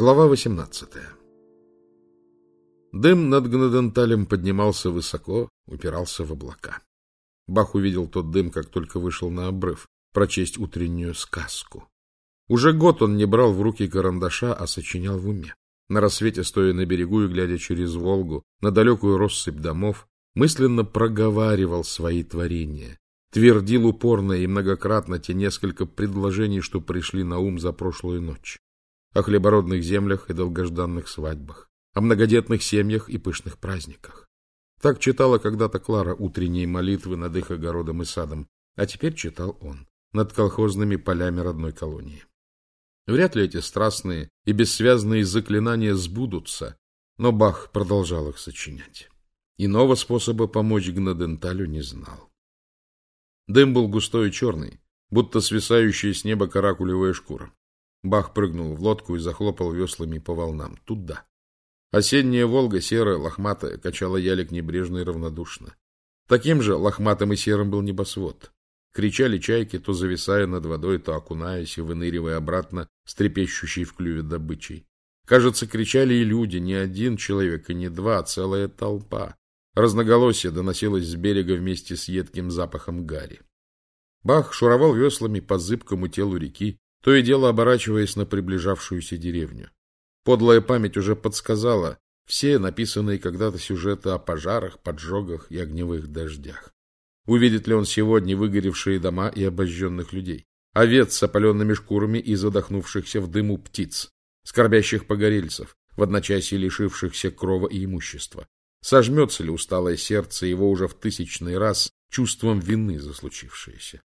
Глава 18 Дым над Гнаденталем поднимался высоко, упирался в облака. Бах увидел тот дым, как только вышел на обрыв, прочесть утреннюю сказку. Уже год он не брал в руки карандаша, а сочинял в уме. На рассвете, стоя на берегу и глядя через Волгу, на далекую россыпь домов, мысленно проговаривал свои творения, твердил упорно и многократно те несколько предложений, что пришли на ум за прошлую ночь о хлебородных землях и долгожданных свадьбах, о многодетных семьях и пышных праздниках. Так читала когда-то Клара утренние молитвы над их огородом и садом, а теперь читал он над колхозными полями родной колонии. Вряд ли эти страстные и бессвязные заклинания сбудутся, но Бах продолжал их сочинять. Иного способа помочь Гнаденталю не знал. Дым был густой и черный, будто свисающая с неба каракулевая шкура. Бах прыгнул в лодку и захлопал веслами по волнам. Туда. Осенняя Волга, серая, лохматая, качала ялик небрежно и равнодушно. Таким же лохматым и серым был небосвод. Кричали чайки, то зависая над водой, то окунаясь и выныривая обратно с трепещущей в клюве добычей. Кажется, кричали и люди, не один человек и не два, а целая толпа. Разноголосие доносилось с берега вместе с едким запахом гари. Бах шуровал веслами по зыбкому телу реки, то и дело оборачиваясь на приближавшуюся деревню. Подлая память уже подсказала все написанные когда-то сюжеты о пожарах, поджогах и огневых дождях. Увидит ли он сегодня выгоревшие дома и обожженных людей, овец с опаленными шкурами и задохнувшихся в дыму птиц, скорбящих погорельцев, в одночасье лишившихся крова и имущества? Сожмется ли усталое сердце его уже в тысячный раз чувством вины за случившееся?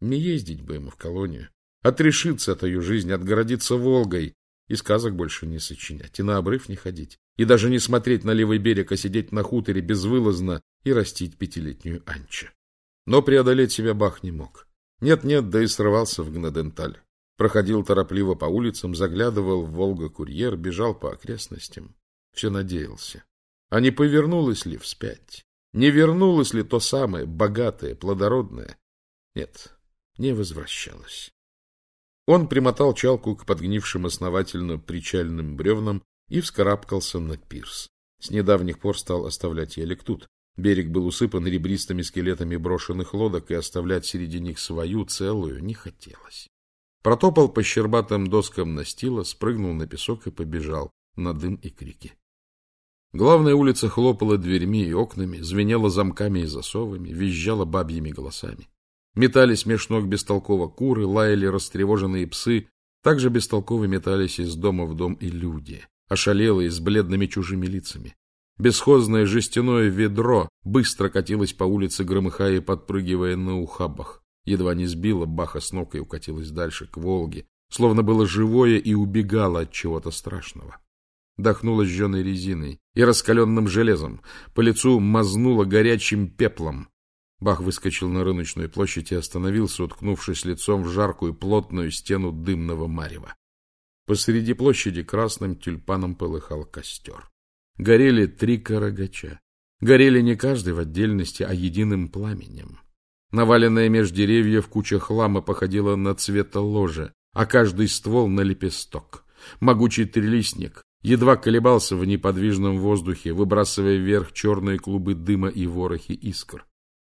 Не ездить бы ему в колонию, Отрешиться от ее жизни, отгородиться Волгой и сказок больше не сочинять, и на обрыв не ходить, и даже не смотреть на левый берег, а сидеть на хуторе безвылазно и растить пятилетнюю Анча. Но преодолеть себя Бах не мог. Нет-нет, да и срывался в Гнаденталь. Проходил торопливо по улицам, заглядывал в Волга-курьер, бежал по окрестностям. Все надеялся. А не повернулось ли вспять? Не вернулось ли то самое, богатое, плодородное? Нет, не возвращалось. Он примотал чалку к подгнившим основательно причальным бревнам и вскарабкался на пирс. С недавних пор стал оставлять елик тут. Берег был усыпан ребристыми скелетами брошенных лодок, и оставлять среди них свою целую не хотелось. Протопал по щербатым доскам настила, спрыгнул на песок и побежал на дым и крики. Главная улица хлопала дверьми и окнами, звенела замками и засовами, визжала бабьими голосами. Метались меж ног бестолково куры, лаяли растревоженные псы, также бестолково метались из дома в дом и люди, ошалелые с бледными чужими лицами. Бесхозное жестяное ведро быстро катилось по улице, громыхая и подпрыгивая на ухабах. Едва не сбило Баха с ног и укатилось дальше, к Волге, словно было живое и убегало от чего-то страшного. Дохнуло жженой резиной и раскаленным железом, по лицу мазнуло горячим пеплом, Бах выскочил на рыночную площадь и остановился, уткнувшись лицом в жаркую плотную стену дымного марева. Посреди площади красным тюльпаном полыхал костер. Горели три карагача. Горели не каждый в отдельности, а единым пламенем. Наваленная меж деревьев куча хлама походила на цветоложе, а каждый ствол на лепесток. Могучий трилистник едва колебался в неподвижном воздухе, выбрасывая вверх черные клубы дыма и ворохи искр.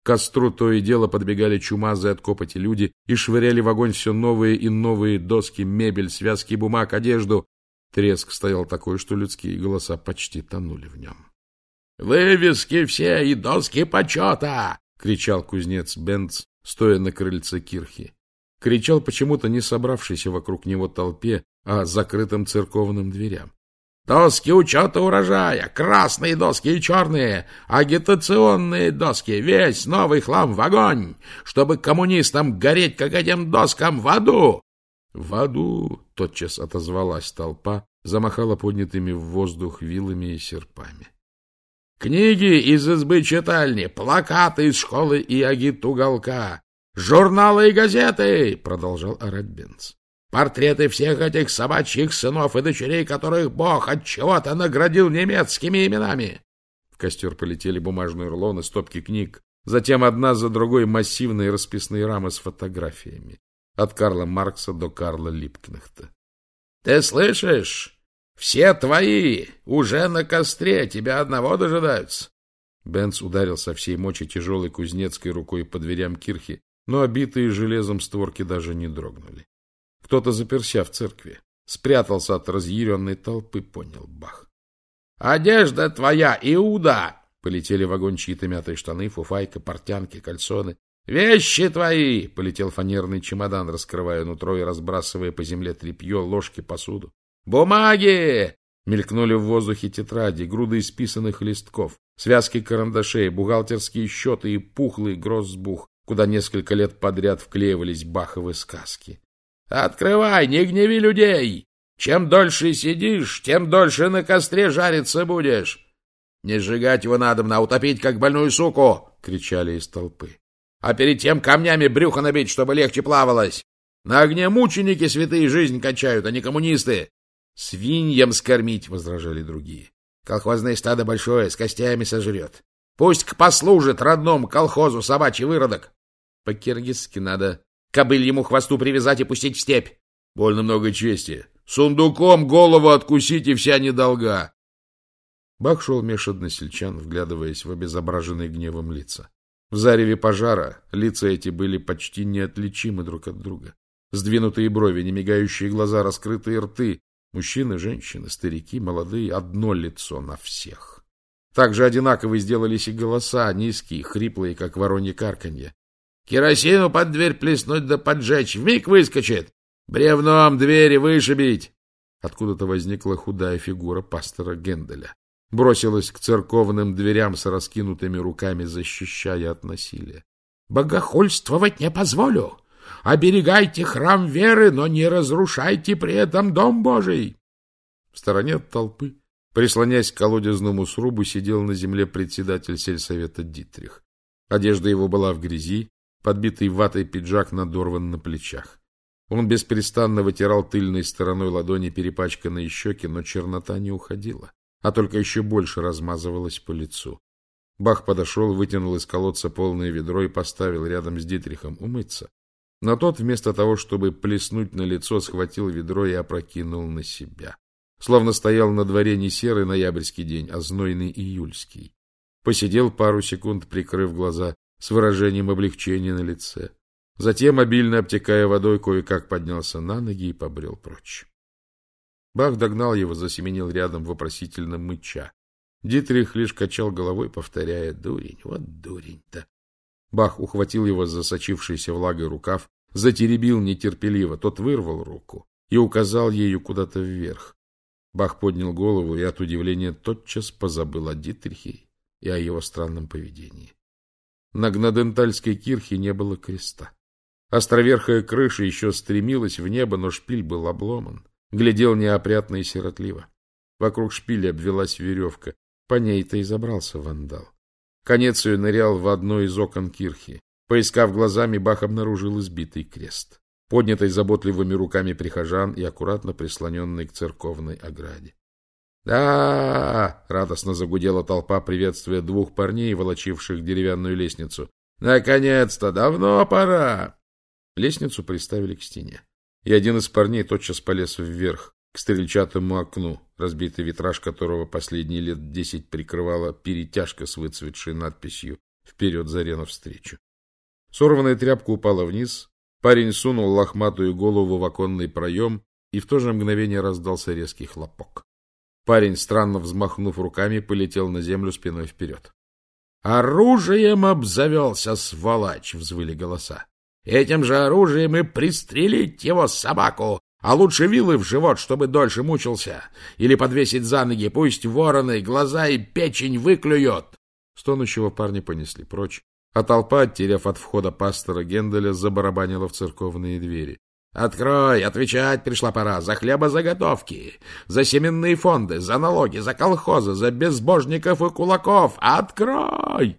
Костру то и дело подбегали чумазые от копоти люди и швыряли в огонь все новые и новые доски, мебель, связки бумаг, одежду. Треск стоял такой, что людские голоса почти тонули в нем. — Вывески все и доски почета! — кричал кузнец Бенц, стоя на крыльце кирхи. Кричал почему-то не собравшийся вокруг него толпе, а закрытым церковным дверям. Доски учета урожая, красные доски и черные, агитационные доски, весь новый хлам в огонь, чтобы коммунистам гореть, как этим доскам, в аду!» «В аду!» — тотчас отозвалась толпа, замахала поднятыми в воздух вилами и серпами. «Книги из избы читальни, плакаты из школы и агитуголка, журналы и газеты!» — продолжал орать Портреты всех этих собачьих сынов и дочерей, которых Бог от чего-то наградил немецкими именами. В костер полетели бумажные рулоны, стопки книг, затем одна за другой массивные расписные рамы с фотографиями. От Карла Маркса до Карла Липкнехта. — Ты слышишь? Все твои! Уже на костре! Тебя одного дожидаются!» Бенц ударил со всей мочи тяжелой кузнецкой рукой по дверям кирхи, но обитые железом створки даже не дрогнули. Кто-то заперся в церкви, спрятался от разъяренной толпы, понял Бах. «Одежда твоя, Иуда!» Полетели вагон чьи-то мятые штаны, фуфайка, портянки, кальсоны. «Вещи твои!» — полетел фанерный чемодан, раскрывая нутро и разбрасывая по земле тряпье, ложки, посуду. «Бумаги!» — мелькнули в воздухе тетради, груды исписанных листков, связки карандашей, бухгалтерские счеты и пухлый гроссбух, куда несколько лет подряд вклеивались баховые сказки. «Открывай, не гневи людей! Чем дольше сидишь, тем дольше на костре жариться будешь!» «Не сжигать его надо, а утопить, как больную суку!» — кричали из толпы. «А перед тем камнями брюхо набить, чтобы легче плавалось! На огне мученики святые жизнь кончают, а не коммунисты!» «Свиньям скормить!» — возражали другие. «Колхозное стадо большое, с костями сожрет. Пусть послужит родному колхозу собачий выродок!» «По-киргизски надо ему хвосту привязать и пустить в степь!» «Больно много чести! Сундуком голову откусить и вся недолга!» Бах шел меж односельчан, вглядываясь в обезображенные гневом лица. В зареве пожара лица эти были почти неотличимы друг от друга. Сдвинутые брови, немигающие глаза, раскрытые рты. Мужчины, женщины, старики, молодые — одно лицо на всех. Также одинаково сделались и голоса, низкие, хриплые, как воронье карканье. «Керосину под дверь плеснуть да поджечь! Вмиг выскочит! Бревном двери вышибить!» Откуда-то возникла худая фигура пастора Генделя бросилась к церковным дверям с раскинутыми руками, защищая от насилия. «Богохульствовать не позволю! Оберегайте храм веры, но не разрушайте при этом дом Божий!» В стороне от толпы, прислонясь к колодезному срубу, сидел на земле председатель сельсовета Дитрих. Одежда его была в грязи, подбитый ватой пиджак надорван на плечах. Он беспрестанно вытирал тыльной стороной ладони перепачканные щеки, но чернота не уходила а только еще больше размазывалась по лицу. Бах подошел, вытянул из колодца полное ведро и поставил рядом с Дитрихом умыться. Но тот, вместо того, чтобы плеснуть на лицо, схватил ведро и опрокинул на себя. Словно стоял на дворе не серый ноябрьский день, а знойный июльский. Посидел пару секунд, прикрыв глаза, с выражением облегчения на лице. Затем, обильно обтекая водой, кое-как поднялся на ноги и побрел прочь. Бах догнал его, засеменил рядом, вопросительно мыча. Дитрих лишь качал головой, повторяя «Дурень, вот дурень-то». Бах ухватил его за сочившийся влагой рукав, затеребил нетерпеливо, тот вырвал руку и указал ею куда-то вверх. Бах поднял голову и от удивления тотчас позабыл о Дитрихе и о его странном поведении. На Гнадентальской кирхе не было креста. Островерхая крыша еще стремилась в небо, но шпиль был обломан глядел неопрятно и сиротливо. Вокруг шпиля обвелась веревка. По ней-то и забрался вандал. Конец ее нырял в одно из окон кирхи. Поискав глазами, Бах обнаружил избитый крест, поднятый заботливыми руками прихожан и аккуратно прислоненный к церковной ограде. Да радостно загудела толпа, приветствуя двух парней, волочивших деревянную лестницу. «Наконец-то! Давно пора!» Лестницу приставили к стене и один из парней тотчас полез вверх, к стрельчатому окну, разбитый витраж которого последние лет десять прикрывала перетяжка с выцветшей надписью «Вперед, Заря, навстречу». Сорванная тряпка упала вниз, парень сунул лохматую голову в оконный проем, и в то же мгновение раздался резкий хлопок. Парень, странно взмахнув руками, полетел на землю спиной вперед. «Оружием обзавелся, сволочь!» — взвыли голоса. Этим же оружием и пристрелить его собаку, а лучше вилы в живот, чтобы дольше мучился, или подвесить за ноги, пусть вороны глаза и печень выклюют. Стонущего парня понесли прочь, а толпа, оттеряв от входа пастора Генделя, забарабанила в церковные двери. «Открой! Отвечать пришла пора! За хлебозаготовки! За семенные фонды! За налоги! За колхозы! За безбожников и кулаков! Открой!»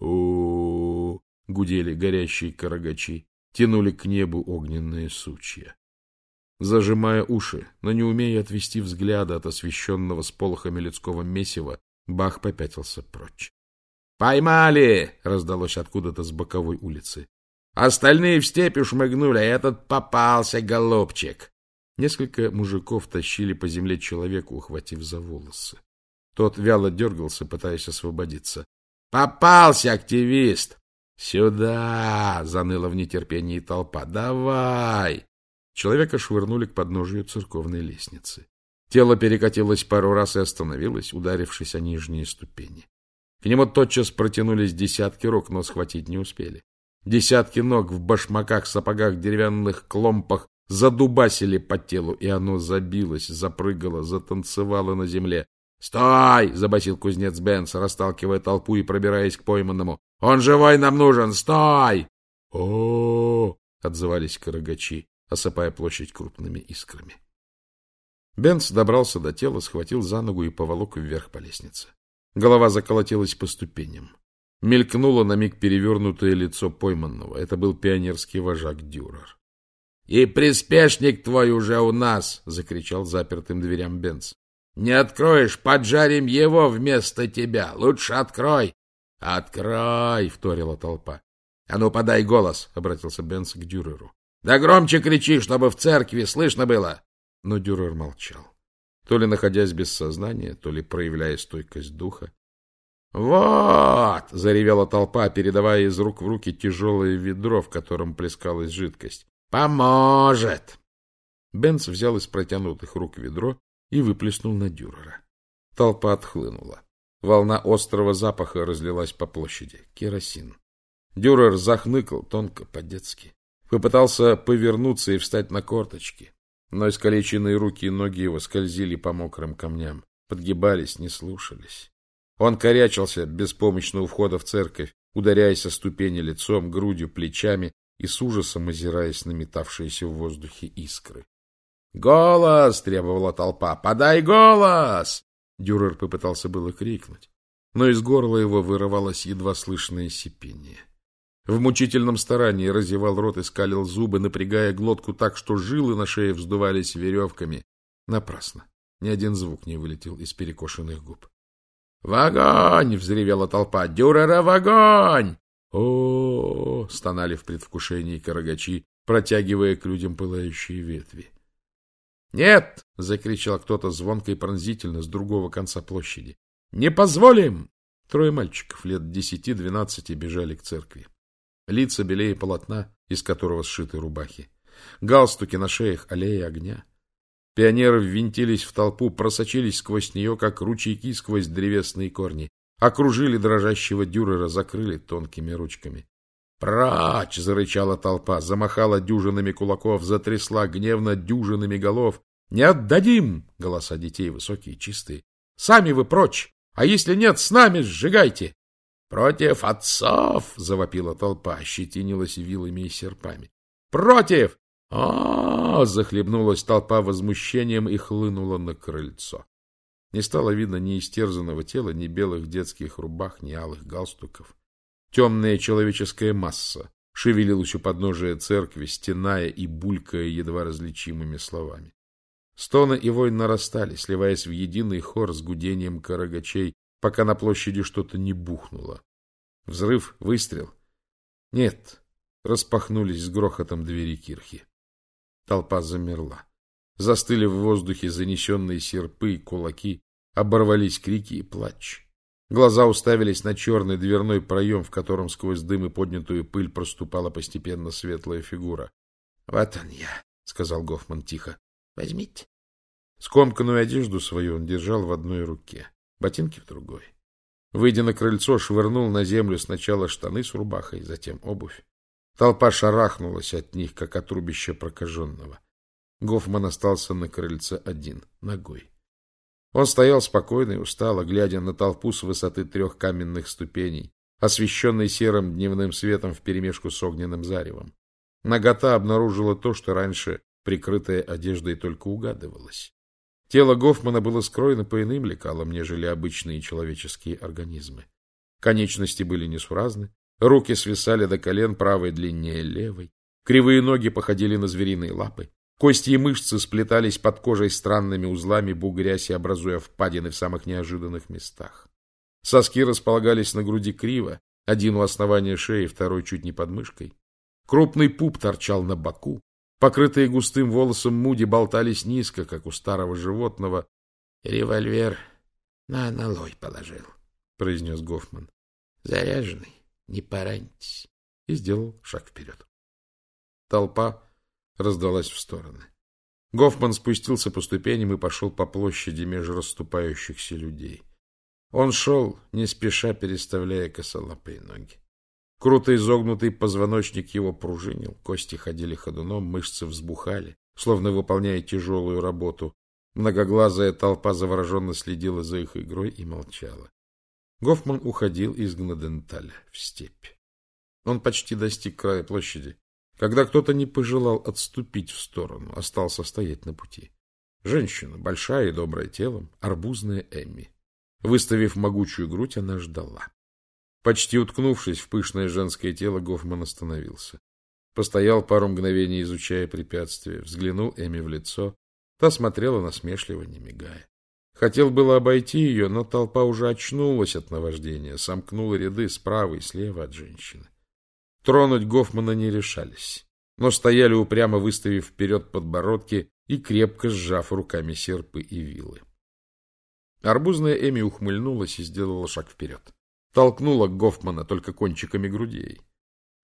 «У-у-у!» гудели горящие карагачи, тянули к небу огненные сучья. Зажимая уши, но не умея отвести взгляда от освещенного сполохами людского месива, Бах попятился прочь. «Поймали!» — раздалось откуда-то с боковой улицы. «Остальные в степь ушмыгнули, а этот попался, голубчик!» Несколько мужиков тащили по земле человека, ухватив за волосы. Тот вяло дергался, пытаясь освободиться. «Попался, активист!» «Сюда!» — заныла в нетерпении толпа. «Давай!» Человека швырнули к подножию церковной лестницы. Тело перекатилось пару раз и остановилось, ударившись о нижние ступени. К нему тотчас протянулись десятки рук, но схватить не успели. Десятки ног в башмаках, сапогах, деревянных кломпах задубасили по телу, и оно забилось, запрыгало, затанцевало на земле. «Стой!» — забасил кузнец Бенс, расталкивая толпу и пробираясь к пойманному. «Он живой нам нужен! Стой!» «О-о-о!» — отзывались карагачи, осыпая площадь крупными искрами. Бенс добрался до тела, схватил за ногу и поволок вверх по лестнице. Голова заколотилась по ступеням. Мелькнуло на миг перевернутое лицо пойманного. Это был пионерский вожак Дюрер. — И приспешник твой уже у нас! — закричал запертым дверям Бенц. — Не откроешь, поджарим его вместо тебя. Лучше открой. — Открой! — вторила толпа. — А ну, подай голос! — обратился Бенц к Дюреру. — Да громче кричи, чтобы в церкви слышно было! Но Дюрер молчал. То ли находясь без сознания, то ли проявляя стойкость духа. «Вот!» — заревела толпа, передавая из рук в руки тяжелое ведро, в котором плескалась жидкость. «Поможет!» Бенц взял из протянутых рук ведро и выплеснул на Дюрера. Толпа отхлынула. Волна острого запаха разлилась по площади. Керосин. Дюрер захныкал тонко, по-детски. Попытался повернуться и встать на корточки. Но искалеченные руки и ноги его скользили по мокрым камням, подгибались, не слушались. Он корячился беспомощно у входа в церковь, ударяясь о ступени лицом, грудью, плечами и с ужасом озираясь на метавшиеся в воздухе искры. «Голос!» — требовала толпа. «Подай голос!» Дюрер попытался было крикнуть, но из горла его вырывалось едва слышное сипение. В мучительном старании разевал рот и скалил зубы, напрягая глотку так, что жилы на шее вздувались веревками. Напрасно. Ни один звук не вылетел из перекошенных губ. «В огонь!» — взревела толпа. «Дюрера в огонь!» О, -о, -о, стонали в предвкушении карагачи, протягивая к людям пылающие ветви. «Нет!» — закричал кто-то звонко и пронзительно с другого конца площади. «Не позволим!» Трое мальчиков лет десяти-двенадцати бежали к церкви. Лица белее полотна, из которого сшиты рубахи. Галстуки на шеях аллеи огня. Пионеры ввинтились в толпу, просочились сквозь нее, как ручейки сквозь древесные корни. Окружили дрожащего дюрера, закрыли тонкими ручками. «Прачь!» — зарычала толпа, замахала дюжинами кулаков, затрясла гневно дюжинами голов. «Не отдадим!» — голоса детей высокие, чистые. «Сами вы прочь! А если нет, с нами сжигайте!» «Против отцов!» — завопила толпа, щетинилась вилами и серпами. «Против! А, захлебнулась толпа возмущением и хлынула на крыльцо. Не стало видно ни истерзанного тела, ни белых детских рубах, ни алых галстуков. Темная человеческая масса шевелилась у подножия церкви, стеная и булькая едва различимыми словами. Стоны и вой нарастали, сливаясь в единый хор с гудением карагачей, пока на площади что-то не бухнуло. Взрыв, выстрел. Нет, распахнулись с грохотом двери кирхи. Толпа замерла. Застыли в воздухе занесенные серпы и кулаки, оборвались крики и плач. Глаза уставились на черный дверной проем, в котором сквозь дым и поднятую пыль проступала постепенно светлая фигура. — Вот он я, — сказал Гофман тихо. — Возьмите. Скомканную одежду свою он держал в одной руке, ботинки в другой. Выйдя на крыльцо, швырнул на землю сначала штаны с рубахой, затем обувь. Толпа шарахнулась от них, как от рубища прокаженного. Гофман остался на крыльце один, ногой. Он стоял спокойно и устало, глядя на толпу с высоты трех каменных ступеней, освещенной серым дневным светом вперемешку с огненным заревом. Нагота обнаружила то, что раньше, прикрытая одеждой, только угадывалось. Тело Гофмана было скроено по иным лекалам, нежели обычные человеческие организмы. Конечности были несуразны, Руки свисали до колен, правой длиннее левой. Кривые ноги походили на звериные лапы. Кости и мышцы сплетались под кожей странными узлами, бугрясь и образуя впадины в самых неожиданных местах. Соски располагались на груди криво, один у основания шеи, второй чуть не под мышкой. Крупный пуп торчал на боку. Покрытые густым волосом Муди болтались низко, как у старого животного. — Револьвер на аналой положил, — произнес Гофман. — Заряженный, не поранитесь. И сделал шаг вперед. Толпа раздалась в стороны. Гофман спустился по ступеням и пошел по площади между расступающихся людей. Он шел, не спеша переставляя косолапые ноги. Круто изогнутый позвоночник его пружинил, кости ходили ходуном, мышцы взбухали, словно выполняя тяжелую работу. Многоглазая толпа завороженно следила за их игрой и молчала. Гофман уходил из Гнаденталя в степь. Он почти достиг края площади, когда кто-то не пожелал отступить в сторону, остался стоять на пути. Женщина, большая и добрая телом, арбузная Эмми. Выставив могучую грудь, она ждала. Почти уткнувшись в пышное женское тело, Гофман остановился. Постоял пару мгновений, изучая препятствие, взглянул Эми в лицо. Та смотрела насмешливо, не мигая. Хотел было обойти ее, но толпа уже очнулась от наваждения, сомкнула ряды справа и слева от женщины. Тронуть Гофмана не решались, но стояли упрямо выставив вперед подбородки и крепко сжав руками серпы и вилы. Арбузная Эми ухмыльнулась и сделала шаг вперед толкнула Гофмана только кончиками грудей.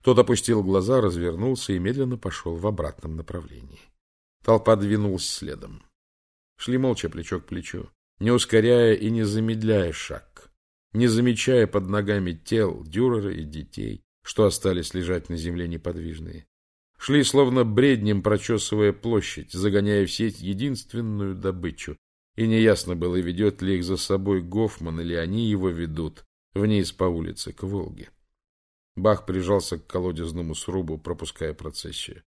Тот опустил глаза, развернулся и медленно пошел в обратном направлении. Толпа двинулась следом. Шли молча плечо к плечу, не ускоряя и не замедляя шаг, не замечая под ногами тел Дюрера и детей, что остались лежать на земле неподвижные. Шли словно бреднем, прочесывая площадь, загоняя в сеть единственную добычу, и неясно было, ведет ли их за собой Гофман или они его ведут, вниз по улице, к Волге. Бах прижался к колодезному срубу, пропуская процессию.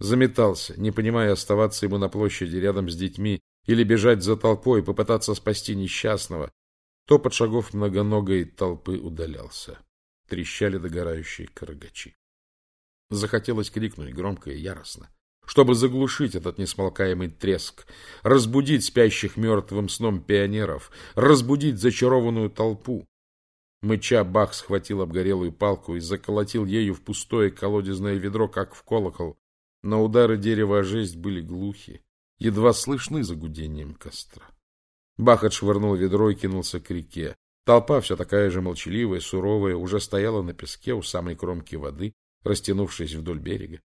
Заметался, не понимая, оставаться ему на площади рядом с детьми или бежать за толпой, попытаться спасти несчастного. Топот шагов многоногой толпы удалялся. Трещали догорающие карагачи. Захотелось крикнуть громко и яростно, чтобы заглушить этот несмолкаемый треск, разбудить спящих мертвым сном пионеров, разбудить зачарованную толпу, Мыча Бах схватил обгорелую палку и заколотил ею в пустое колодезное ведро, как в колокол. Но удары дерева о жесть были глухи, едва слышны за гудением костра. Бах отшвырнул ведро и кинулся к реке. Толпа, вся такая же молчаливая, суровая, уже стояла на песке у самой кромки воды, растянувшись вдоль берега.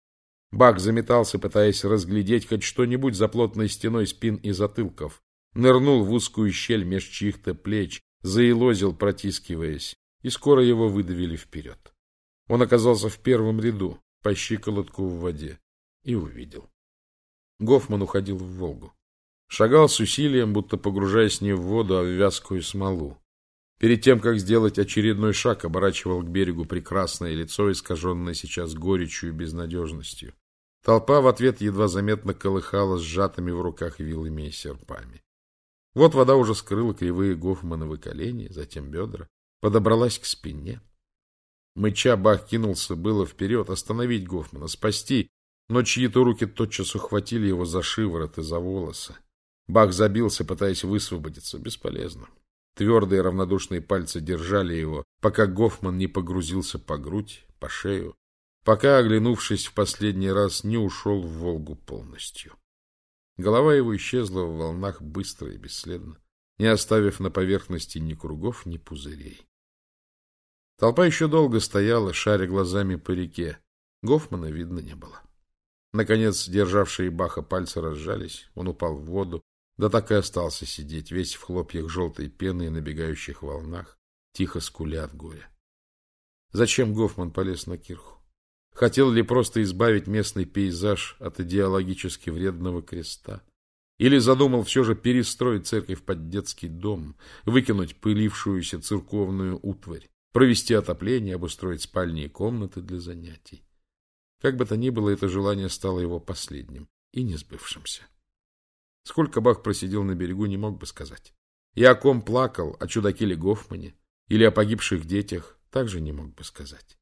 Бах заметался, пытаясь разглядеть хоть что-нибудь за плотной стеной спин и затылков. Нырнул в узкую щель меж чьих-то плеч, заилозил, протискиваясь, и скоро его выдавили вперед. Он оказался в первом ряду, по щиколотку в воде, и увидел. Гофман уходил в Волгу. Шагал с усилием, будто погружаясь не в воду, а в вязкую смолу. Перед тем, как сделать очередной шаг, оборачивал к берегу прекрасное лицо, искаженное сейчас горечью и безнадежностью. Толпа в ответ едва заметно колыхала сжатыми в руках вилами и серпами. Вот вода уже скрыла кривые Гофмановы колени, затем бедра, подобралась к спине. Мыча Бах кинулся было вперед, остановить Гофмана, спасти, но чьи-то руки тотчас ухватили его за шиворот и за волосы. Бах забился, пытаясь высвободиться. Бесполезно. Твердые равнодушные пальцы держали его, пока Гофман не погрузился по грудь, по шею, пока, оглянувшись в последний раз, не ушел в Волгу полностью. Голова его исчезла в волнах быстро и бесследно, не оставив на поверхности ни кругов, ни пузырей. Толпа еще долго стояла, шаря глазами по реке. Гофмана видно не было. Наконец, державшие Баха пальцы разжались, он упал в воду, да так и остался сидеть, весь в хлопьях желтой пены и набегающих волнах, тихо скуля от горя. Зачем Гофман полез на кирху? Хотел ли просто избавить местный пейзаж от идеологически вредного креста? Или задумал все же перестроить церковь под детский дом, выкинуть пылившуюся церковную утварь, провести отопление, обустроить спальни и комнаты для занятий? Как бы то ни было, это желание стало его последним и не сбывшимся. Сколько Бах просидел на берегу, не мог бы сказать. И о ком плакал, о чудаке ли Гофмане или о погибших детях, также не мог бы сказать.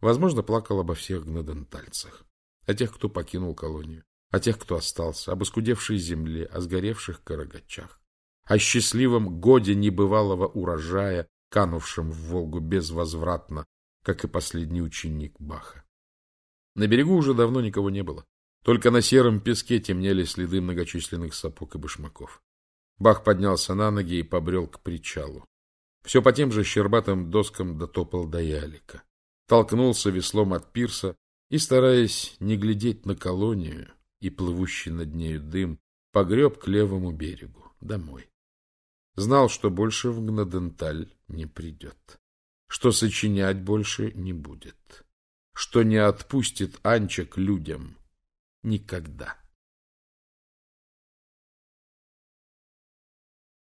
Возможно, плакал обо всех гнадентальцах, о тех, кто покинул колонию, о тех, кто остался, об искудевшей земле, о сгоревших карагачах, о счастливом годе небывалого урожая, канувшем в Волгу безвозвратно, как и последний ученик Баха. На берегу уже давно никого не было. Только на сером песке темнели следы многочисленных сапог и башмаков. Бах поднялся на ноги и побрел к причалу. Все по тем же щербатым доскам дотопал до ялика. Толкнулся веслом от пирса и, стараясь не глядеть на колонию и плывущий над нею дым, погреб к левому берегу, домой. Знал, что больше в Гнаденталь не придет, что сочинять больше не будет, что не отпустит Анча к людям никогда.